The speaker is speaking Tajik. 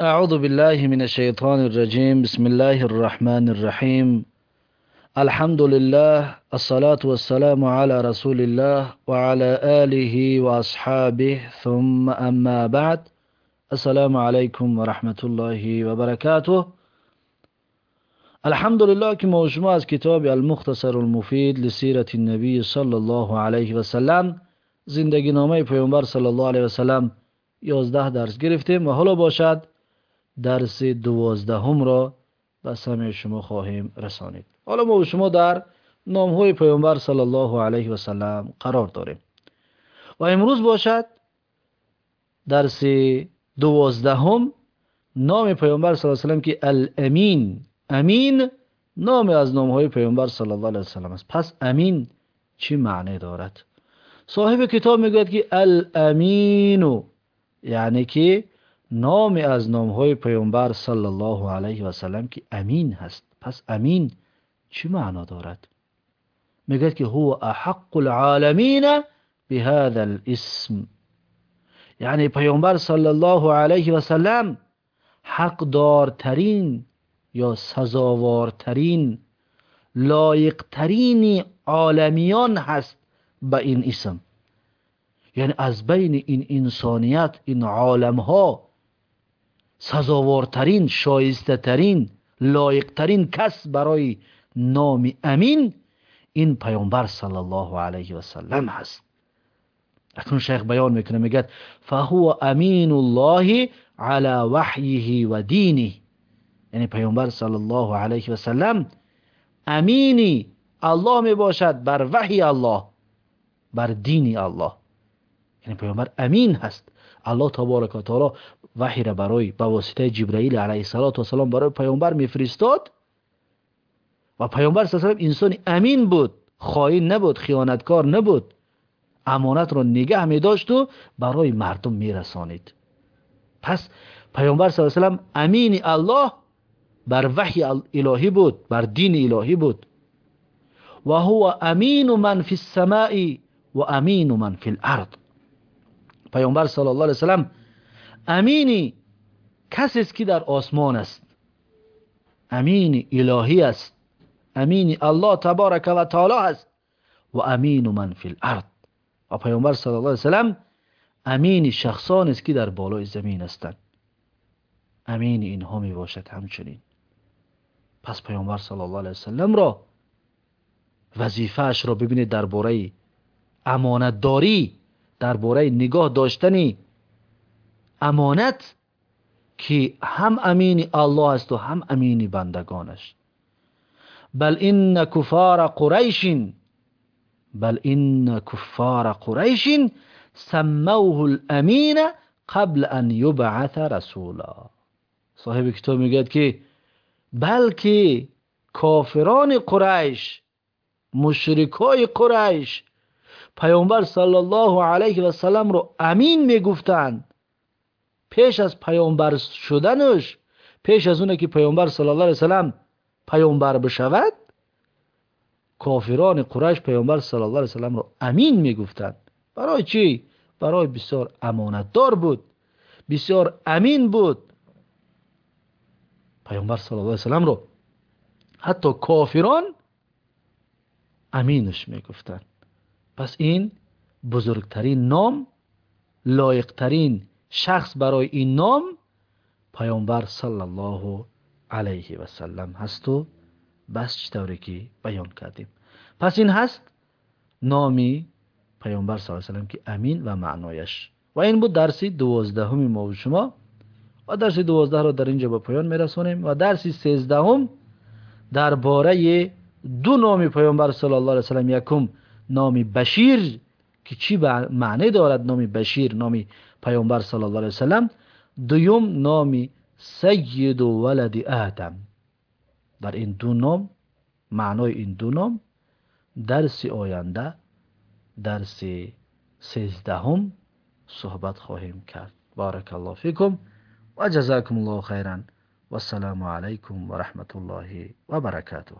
أعوذ بالله من الشيطان الرجيم بسم الله الرحمن الرحيم الحمد لله الصلاة والسلام على رسول الله وعلى آله وأصحابه ثم أما بعد السلام عليكم ورحمة الله وبركاته الحمد لله كما وشما كتاب المختصر المفيد لسيرة النبي صلى الله عليه وسلم زندگی نامه پیامبر صلی الله علیه و سلم 11 درس گرفتیم و حالا باشد درس دوازدهم را به سمع شما خواهیم رسانید. حالا ما شما در نام های پیامبر صلی الله علیه و سلم قرار داریم. و امروز باشد درس دوازدهم نام پیامبر صلی الله علیه و سلم که الامین امین نام از نام های پیامبر صلی الله علیه و سلم است. پس امین چی معنی دارد؟ صاحب کتاب می‌گوید که الامین یعنی که номе аз номҳои паёмбар сали аллоҳу алайҳи васалам ки амин ҳаст. Пас амин чӣ маъно дорад? Мегӯяд ки ҳуа аҳаққу лаламина биҳаза лисм яъне паёмбар сали аллоҳу алайҳи васалам ҳақдортарин ё сазовортарин лоиқтарини оламиён ҳаст ба ин исм. Яъне аз байни ин инсоният ин оламҳо انسانیت این عالم ها سزاوارترین شایسته ترین لایق ترین کس برای نام امین این پیامبر صلی الله علیه و سلم هست اکنون شیخ بیان میکنه میگه فهو امین الله علی وحیه و دینه یعنی پیامبر صلی الله علیه و سلم امینی الله می باشد بر وحی الله بر دین الله یعنی پیامبر امین هست аллоҳ таборака таоло ваҳйро барои ба воситаи ҷибраил алайҳиссалоту вассалом барои паёнбар мефиристод. Ва паёнбар салам инсони амин буд хоин набуд хиёнаткор набуд. Амонатро нигаҳ медошту барои мардум мерасонид. Пас паёнбар салам амини аллоҳ бар ваҳйи илоҳӣ буд бар дини илоҳӣ буд. Ва ҳуа амину ман фи ссамаи ва амину ман фи лард پیامبر صلی الله علیه وسلم امینی کسی است که در آسمان است. امین الهی است. امین الله تبارک و تعالی است. و امین من فی الارض. و پیامبر صلی الله علیه وسلم امین شخصان است که در بالای زمین هستند. امین اینها می باشد همچنین. پس پیامبر صلی الله علیه وسلم را وظیفه را ببینید درباره امانت داری درباره نگاه داشتنی امانت که هم امین الله است و هم امین بندگانش بل این کفار قریش بل این کفار قریش سموه الامین قبل ان یبعث رسولا صاحب کتاب میگه که بلکه کافران قریش مشرکای قریش паёмбар саллаллоҳу алайҳи васаламро амин мегуфтанд. Пеш аз паёмбар шудануш пеш аз оне ки паёмбар саллаллоҳу алайҳи васалам паёмбар бишавад кофирони қурайш паёмбар саллаллоҳу алайҳи васаламро амин мегуфтанд. Барои чӣ? Барои бисёр амонатдор буд бисёр амин буд. Паёмбар саллаллоҳу алайҳи васаламро ҳатто кофирон аминуш мегуфтанд. پس این بزرگترین نام لایقترین شخص برای این نام پیامبر صلی الله علیه و سلم هست و بس چطوری که بیان کردیم. پس این هست نامی پیامبر صلی الله علیه و سلم که امین و معنایش. و این بود درسی دوازدهمی ما و شما. و درس دوازده را در اینجا به پایان میرسونیم. و درس سیزدهم درباره دو نام پیامبر صلی الله علیه و سلم یکم номи башир ки чӣ маъне дорад номи башир номи паёмбар саллаллоҳу алайҳи васалам дуюм номи сайиду валади адам. Дар ин ду ном маънои ин ду ном дарси оянда дарси сездаҳум суҳбат хоҳем кард. Баракаллоҳ фикум ва ҷазакумуллоҳу хайран. Вассаламу алайкум ва раҳматуллоҳи ва баракатуҳ.